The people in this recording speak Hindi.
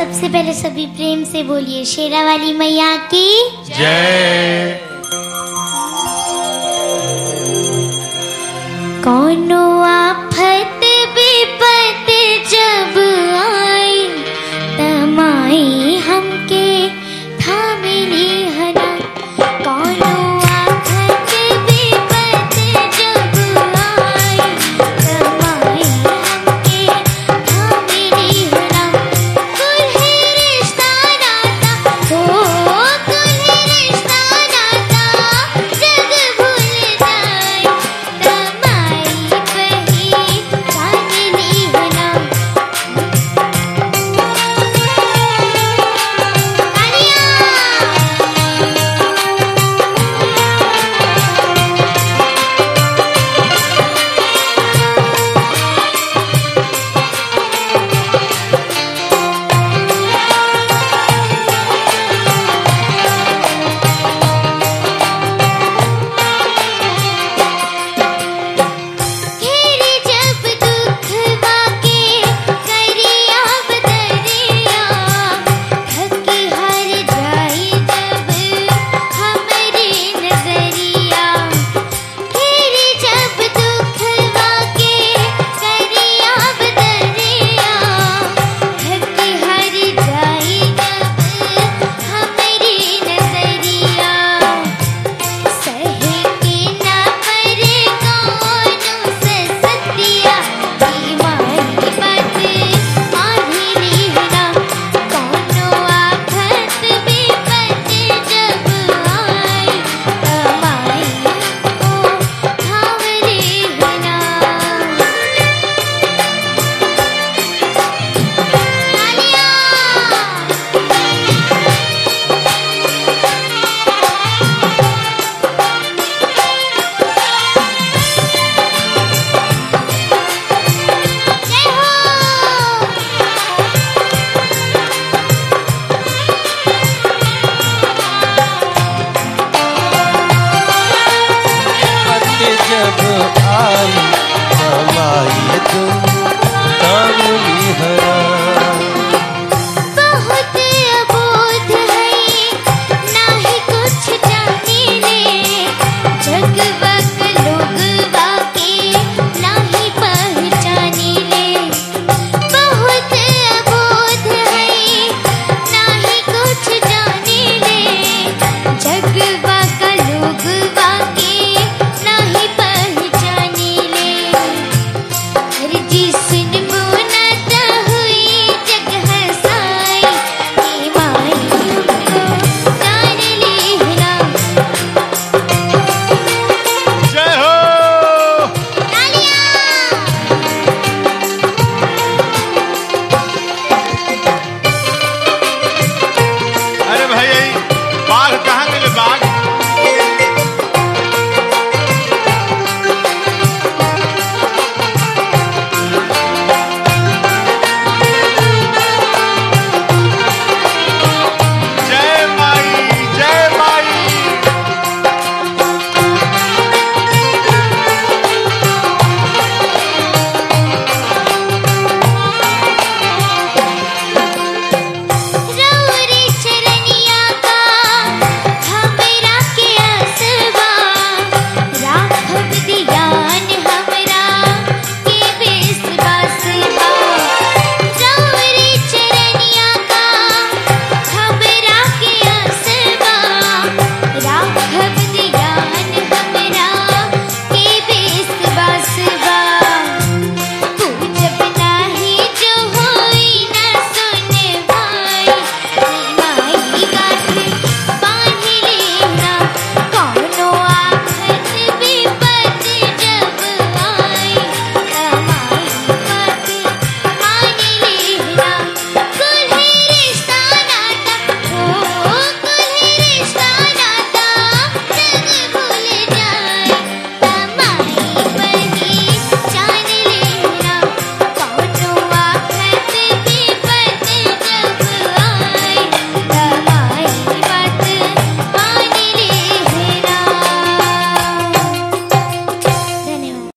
सबसे पहले सभी प्रेम से बोलिए शेरा वाली मैया की जय। कौनो आफत